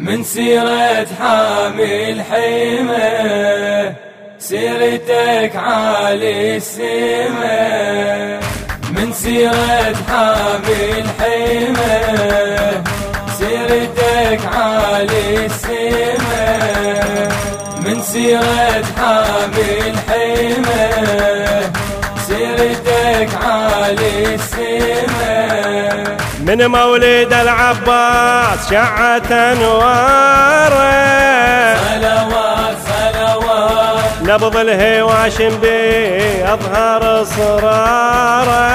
من سيرة حامي الحيمة سيرتك عالي السماء من سيرة حامي الحيمة سيرتك عالي السماء من سيرة حامي الحيمة سيرتك عالي السماء من مولد العباس شعت انواره صلوات صلوات. نبض الهواشم بيظهر صراره.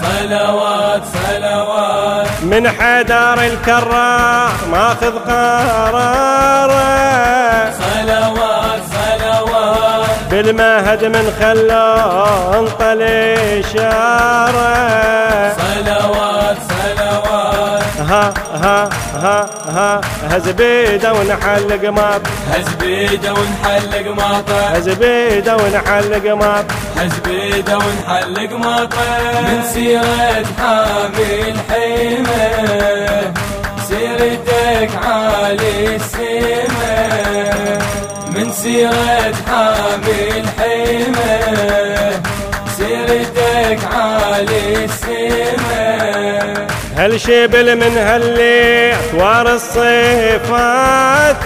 صلوات صلوات. من حدار الكرار ماخذ قراره. صلوات صلوات. بالمهد من خلون طلي شاره صلوات صلوات ها ها ها ها. هز بيده ونحل قماط هز بيده ونحلق ماطر هز بيده ونحل قماط هز بيده ونحلق ماطر من سيرة حامي الحيمة سيرتك عالي السماء من سيرة حامي الحيمة سيرتك عالي السماء هالشبل من هاللي وارث صفاته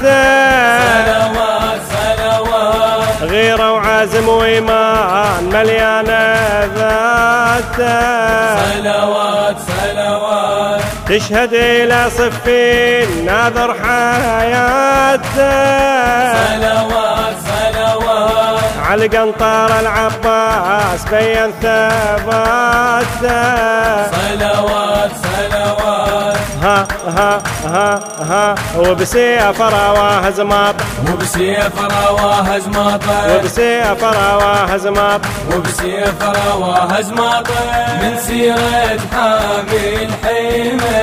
صلوات صلوات. غيرة وعزم وإيمان مليانة ذاته صلوات صلوات. تشهد إلى صفين ناظر حياته. صلوات صلوات. على قنطار العباس بين ثباته. صلوات صلوات. ها ها ها ها وبسيف رواه زماط وبسيف رواه زماطه وبسيف رواه زماط وبسيف رواه زماطه من سيرة حامي الحيمة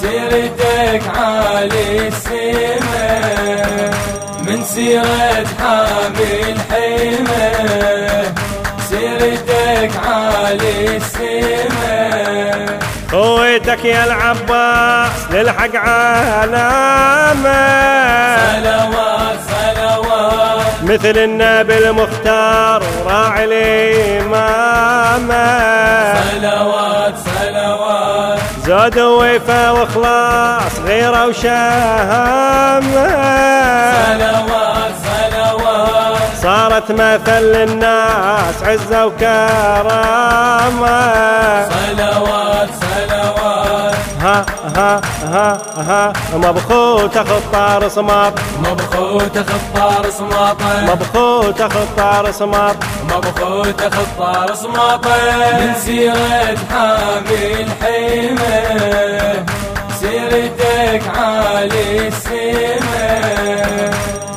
سيرتك عالي السماء من سيرة حامي الحيمة سيرتك عالي السماء قوتك يا العباس للحق علامة صلوات صلوات. مثل النبي المختار راعي الإمامة. صلوات صلوات. زود ووفا وإخلاص غيرة صلوات. صارت مثل للناس عزة وكرامة. صلوات صلوات. ها ها ها ها مبخوت خطار صماط مبخوت خطار سماطه مبخوت خطار صماط مبخوت خطار سماطه من سيرة حامي الحيمة سيرتك عالي السماء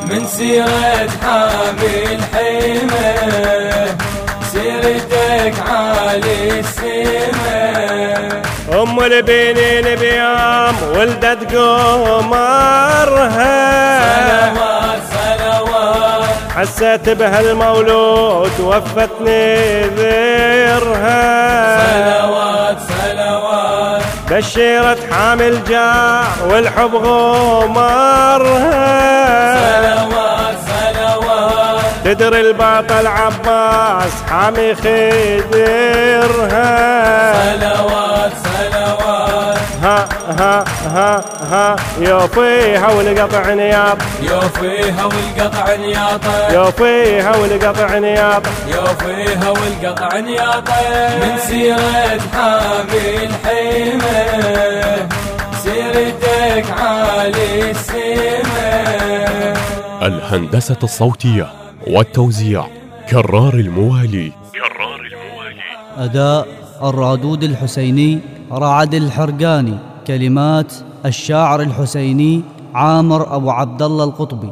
من سيرة حامي الحيمة ام البنين بيوم ولدت قمرها صلوات صلوات حسيت بهالمولود وفت نذيرها صلوات صلوات بشرت حامل جار والحب غمرها صلوات صلوات تدري البطل عباس حامي خدرها صلوات صلوات ها ها ها ها يوفيها والقطع نياط يوفيها والقطع نياطه يوفيها والقطع نياط يوفيها والقطع نياطه من سيرة حامي الحيمة سيرتك عالي السماء الهندسة الصوتية والتوزيع كرار الموالي. أداء الرادود الحسيني رعد الحرقاني كلمات الشاعر الحسيني عامر أبو عبد الله القطبي.